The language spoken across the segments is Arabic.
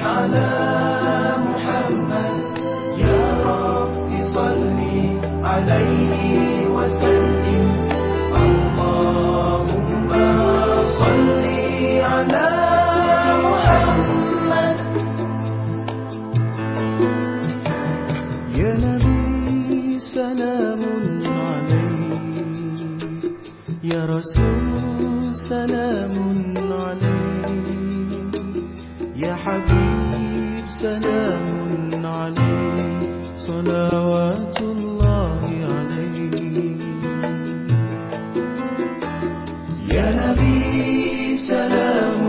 على محمد. يا رب صل عليه وسلم. اللهم صل على محمد. يا نبي سلام عليك. يا رسول سلام عليك. يا حبيب سلام عليك صلوات الله عليك. يا نبي سلام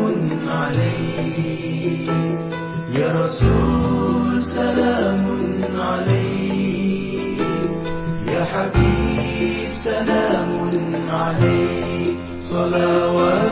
عليك. يا رسول سلام عليك. يا حبيب سلام عليك. صلوات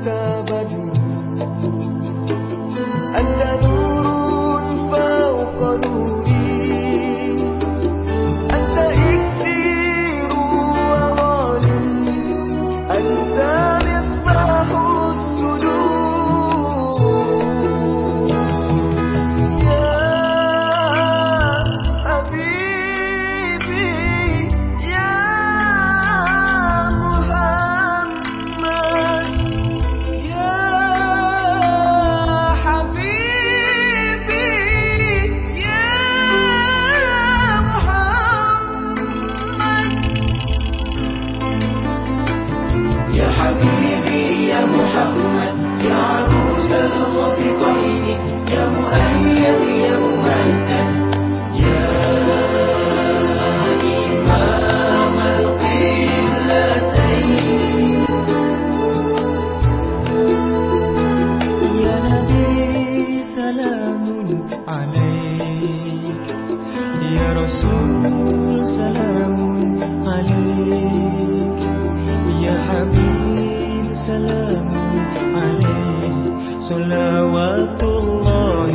的 صلوات الله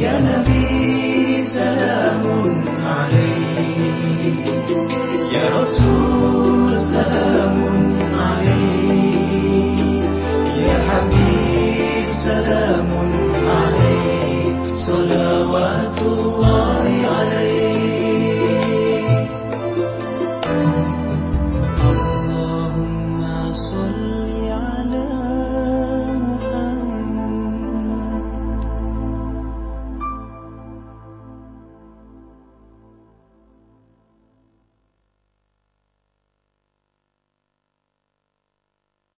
يا نبي سلام عليك. يا رسول